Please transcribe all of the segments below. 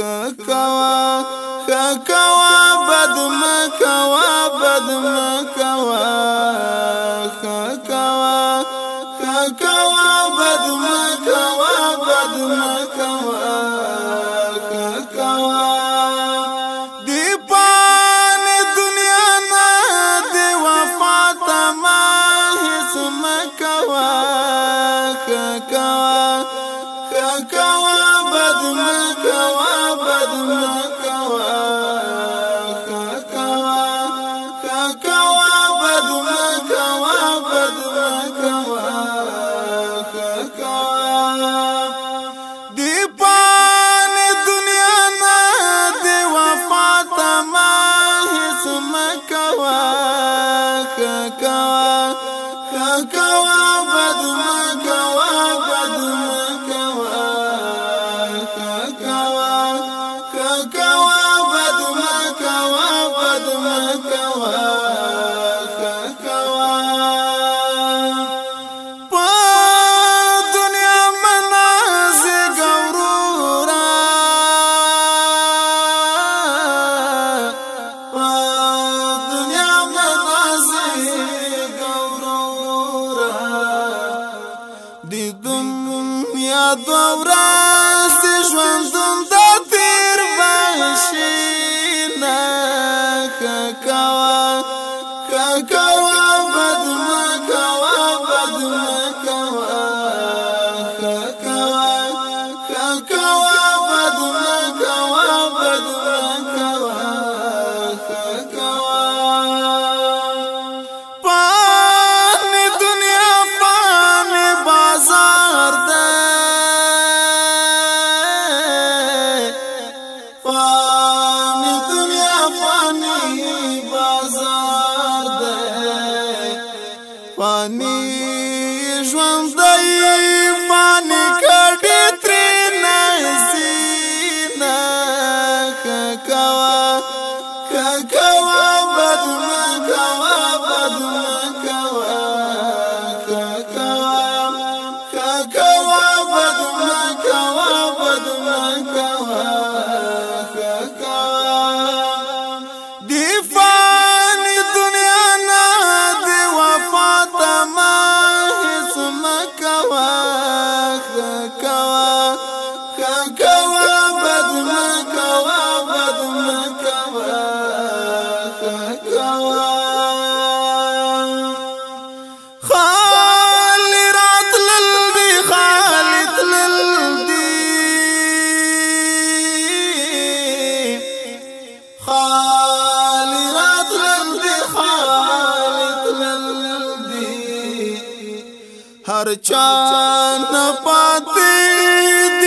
خکوا خکوا بد مکوا بد مکوا خکوا خکوا بد بد مکوا خکوا دی پان دنیا نه دی وفات بدما کوا بدما کوا Go on. دو ورځې Fani dunya fani bazar fani خالی راتلل دی خالی تلل دی خالی راتلل دی خالی تلل دی هر چان پاتی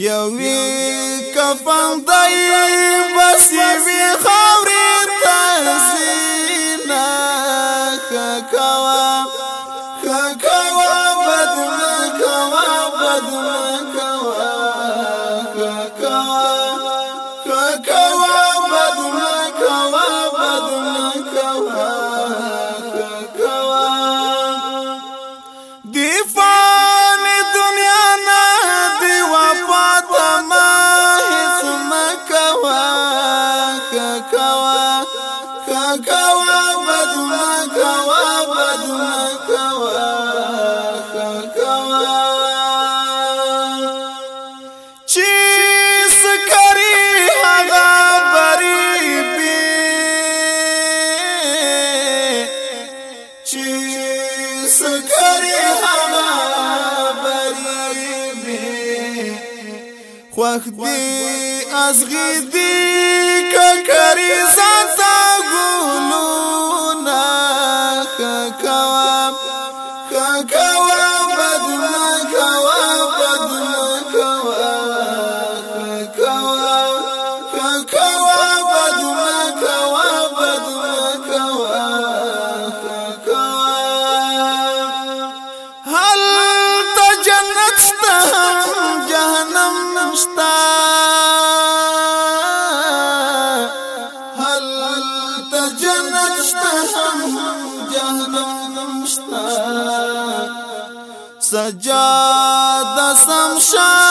یوی کفن دای بس وی خوري تسینا کوا کوا بدم کوا بدم kawa madu ma خوخ دی ازغی دی ککری ستا گلو ستا هل تجنت شتا هم جهنم شتا سجاد سمشان